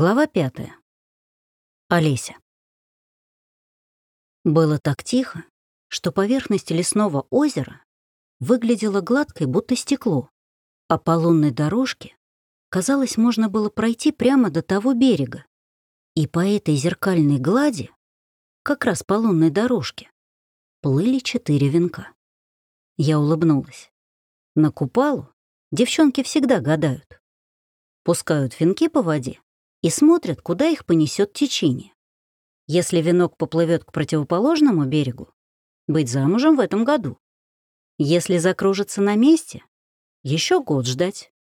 Глава пятая. Олеся. Было так тихо, что поверхность лесного озера выглядела гладкой, будто стекло, а по лунной дорожке, казалось, можно было пройти прямо до того берега. И по этой зеркальной глади, как раз по лунной дорожке, плыли четыре венка. Я улыбнулась. На купалу девчонки всегда гадают. Пускают венки по воде и смотрят, куда их понесет течение. Если венок поплывет к противоположному берегу, быть замужем в этом году. Если закружится на месте, еще год ждать.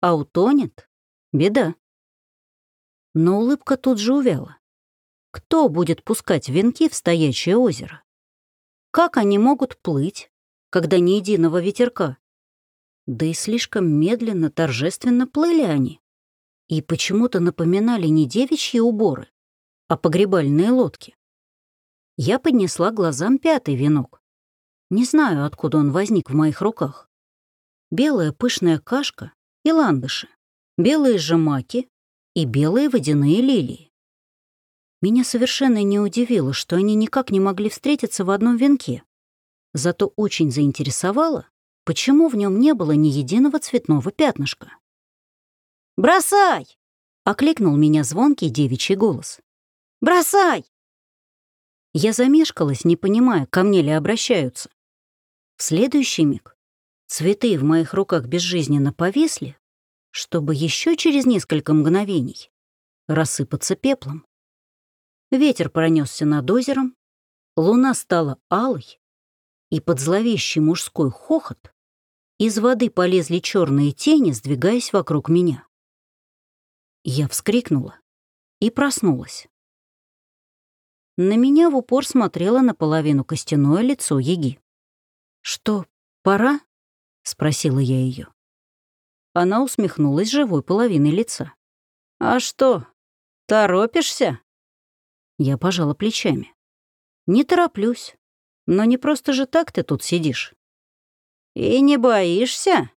А утонет — беда. Но улыбка тут же увяла. Кто будет пускать венки в стоячее озеро? Как они могут плыть, когда ни единого ветерка? Да и слишком медленно, торжественно плыли они и почему-то напоминали не девичьи уборы, а погребальные лодки. Я поднесла глазам пятый венок. Не знаю, откуда он возник в моих руках. Белая пышная кашка и ландыши, белые жемаки и белые водяные лилии. Меня совершенно не удивило, что они никак не могли встретиться в одном венке. Зато очень заинтересовало, почему в нем не было ни единого цветного пятнышка. «Бросай!» — окликнул меня звонкий девичий голос. «Бросай!» Я замешкалась, не понимая, ко мне ли обращаются. В следующий миг цветы в моих руках безжизненно повисли, чтобы еще через несколько мгновений рассыпаться пеплом. Ветер пронесся над озером, луна стала алой, и под зловещий мужской хохот из воды полезли черные тени, сдвигаясь вокруг меня. Я вскрикнула и проснулась. На меня в упор смотрело наполовину костяное лицо Еги. «Что, пора?» — спросила я ее. Она усмехнулась живой половиной лица. «А что, торопишься?» Я пожала плечами. «Не тороплюсь. Но не просто же так ты тут сидишь». «И не боишься?»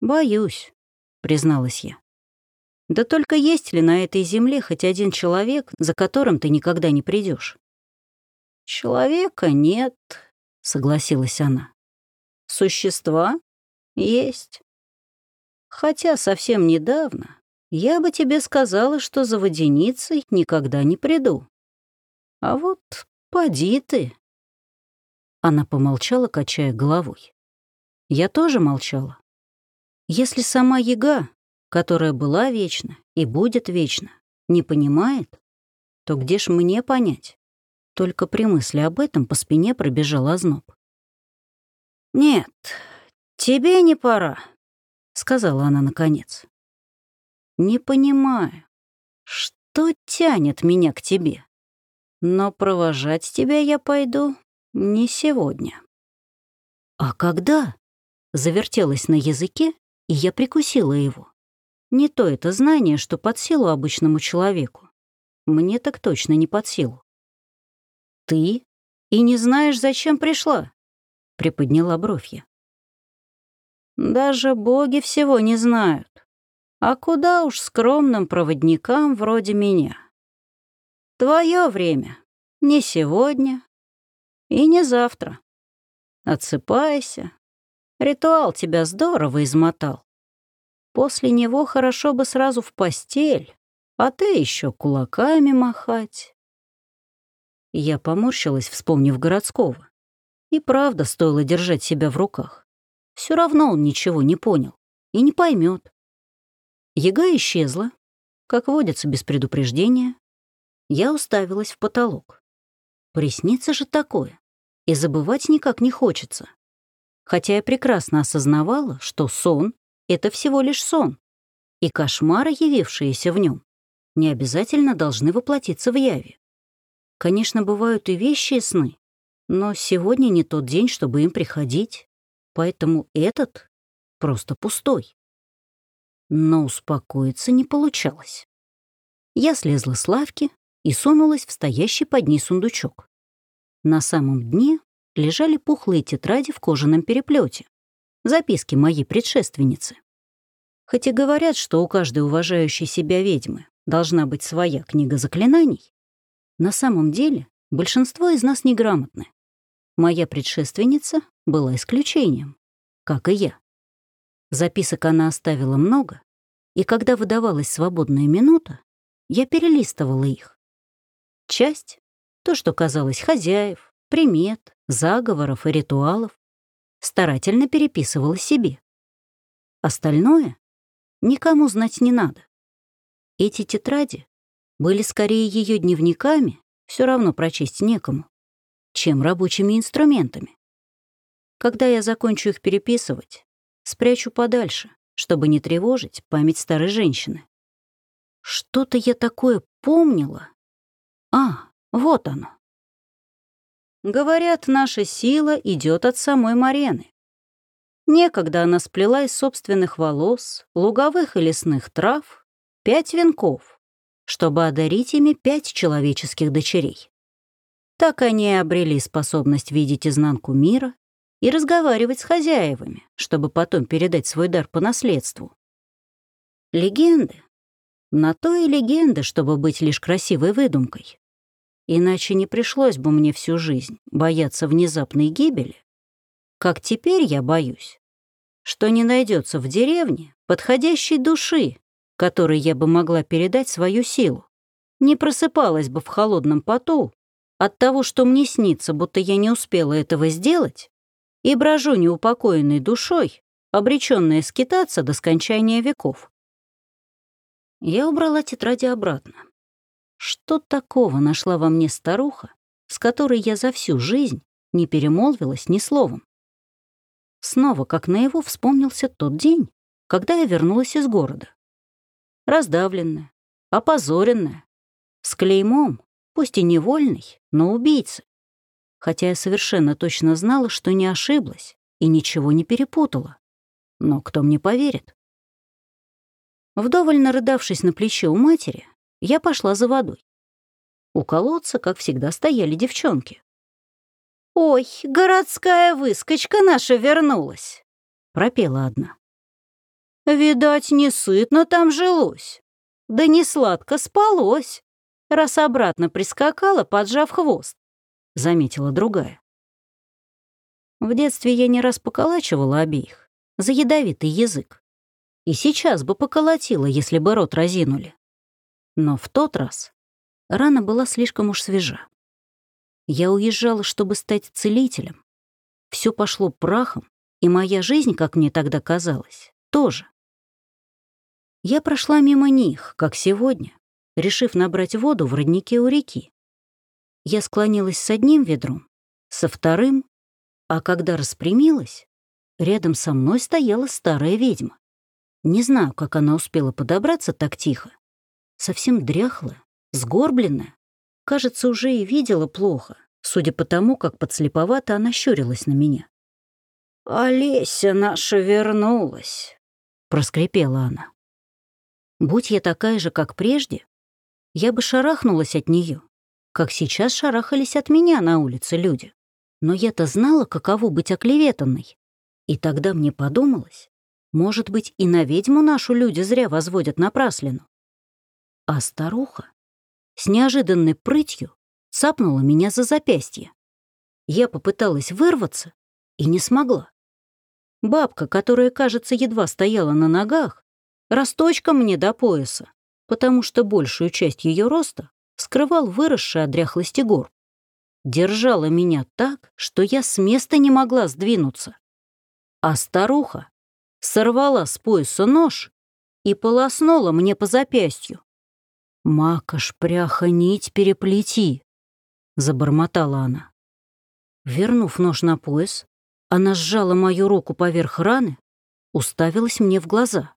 «Боюсь», — призналась я. Да только есть ли на этой земле хоть один человек, за которым ты никогда не придешь? Человека нет, согласилась она. Существа есть. Хотя совсем недавно я бы тебе сказала, что за водяницей никогда не приду. А вот поди ты. Она помолчала, качая головой. Я тоже молчала. Если сама яга которая была вечна и будет вечна, не понимает, то где ж мне понять? Только при мысли об этом по спине пробежал озноб. «Нет, тебе не пора», — сказала она наконец. «Не понимаю, что тянет меня к тебе, но провожать тебя я пойду не сегодня». «А когда?» — завертелась на языке, и я прикусила его. Не то это знание, что под силу обычному человеку. Мне так точно не под силу. «Ты? И не знаешь, зачем пришла?» — приподняла бровь я. «Даже боги всего не знают. А куда уж скромным проводникам вроде меня? Твое время. Не сегодня и не завтра. Отсыпайся. Ритуал тебя здорово измотал. После него хорошо бы сразу в постель, а ты еще кулаками махать. Я поморщилась, вспомнив городского. И правда стоило держать себя в руках. Все равно он ничего не понял и не поймет. Яга исчезла, как водится без предупреждения. Я уставилась в потолок. Приснится же такое, и забывать никак не хочется. Хотя я прекрасно осознавала, что сон это всего лишь сон, и кошмары, явившиеся в нем, не обязательно должны воплотиться в яве. Конечно, бывают и вещи и сны, но сегодня не тот день, чтобы им приходить, поэтому этот просто пустой. Но успокоиться не получалось. Я слезла с лавки и сунулась в стоящий под ней сундучок. На самом дне лежали пухлые тетради в кожаном переплете записки моей предшественницы. Хоть и говорят, что у каждой уважающей себя ведьмы должна быть своя книга заклинаний, на самом деле большинство из нас неграмотны. Моя предшественница была исключением, как и я. Записок она оставила много, и когда выдавалась свободная минута, я перелистывала их. Часть — то, что казалось хозяев, примет, заговоров и ритуалов, старательно переписывала себе. Остальное никому знать не надо. Эти тетради были скорее ее дневниками, все равно прочесть некому, чем рабочими инструментами. Когда я закончу их переписывать, спрячу подальше, чтобы не тревожить память старой женщины. Что-то я такое помнила. А, вот оно. Говорят, наша сила идет от самой Марены. Некогда она сплела из собственных волос, луговых и лесных трав пять венков, чтобы одарить ими пять человеческих дочерей. Так они и обрели способность видеть изнанку мира и разговаривать с хозяевами, чтобы потом передать свой дар по наследству. Легенды. На то и легенды, чтобы быть лишь красивой выдумкой. Иначе не пришлось бы мне всю жизнь бояться внезапной гибели, как теперь я боюсь, что не найдется в деревне подходящей души, которой я бы могла передать свою силу. Не просыпалась бы в холодном поту от того, что мне снится, будто я не успела этого сделать, и брожу неупокоенной душой, обреченная скитаться до скончания веков. Я убрала тетради обратно. Что такого нашла во мне старуха, с которой я за всю жизнь не перемолвилась ни словом? Снова, как наяву, вспомнился тот день, когда я вернулась из города. Раздавленная, опозоренная, с клеймом, пусть и невольный, но убийцы. Хотя я совершенно точно знала, что не ошиблась и ничего не перепутала. Но кто мне поверит? Вдоволь нарыдавшись на плече у матери, я пошла за водой. У колодца, как всегда, стояли девчонки. «Ой, городская выскочка наша вернулась!» — пропела одна. «Видать, не сытно там жилось, да не сладко спалось, раз обратно прискакала, поджав хвост», — заметила другая. В детстве я не раз поколачивала обеих за ядовитый язык. И сейчас бы поколотила, если бы рот разинули. Но в тот раз рана была слишком уж свежа. Я уезжала, чтобы стать целителем. Все пошло прахом, и моя жизнь, как мне тогда казалось, тоже. Я прошла мимо них, как сегодня, решив набрать воду в роднике у реки. Я склонилась с одним ведром, со вторым, а когда распрямилась, рядом со мной стояла старая ведьма. Не знаю, как она успела подобраться так тихо, совсем дряхлая, сгорбленная. Кажется, уже и видела плохо, судя по тому, как подслеповато она щурилась на меня. «Олеся наша вернулась», — проскрипела она. Будь я такая же, как прежде, я бы шарахнулась от нее, как сейчас шарахались от меня на улице люди. Но я-то знала, каково быть оклеветанной. И тогда мне подумалось, может быть, и на ведьму нашу люди зря возводят напраслину. А старуха с неожиданной прытью цапнула меня за запястье. Я попыталась вырваться и не смогла. Бабка, которая, кажется, едва стояла на ногах, росточка мне до пояса, потому что большую часть ее роста скрывал выросший от дряхлости горб. Держала меня так, что я с места не могла сдвинуться. А старуха сорвала с пояса нож и полоснула мне по запястью. «Макаш, пряха, нить переплети!» — забормотала она. Вернув нож на пояс, она сжала мою руку поверх раны, уставилась мне в глаза.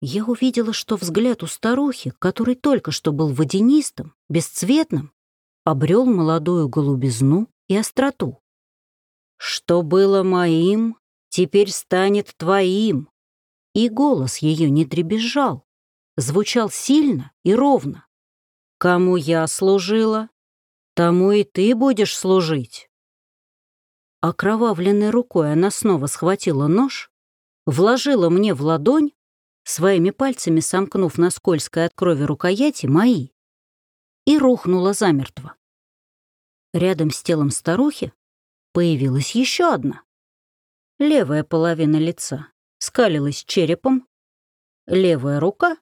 Я увидела, что взгляд у старухи, который только что был водянистым, бесцветным, обрел молодую голубизну и остроту. «Что было моим, теперь станет твоим!» И голос ее не дребезжал, звучал сильно и ровно. «Кому я служила, тому и ты будешь служить». Окровавленной рукой она снова схватила нож, вложила мне в ладонь своими пальцами сомкнув на скользкой от крови рукояти мои, и рухнула замертво. Рядом с телом старухи появилась еще одна. Левая половина лица скалилась черепом, левая рука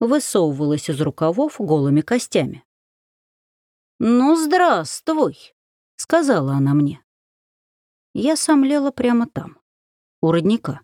высовывалась из рукавов голыми костями. «Ну, здравствуй», — сказала она мне. Я сомлела прямо там, у родника.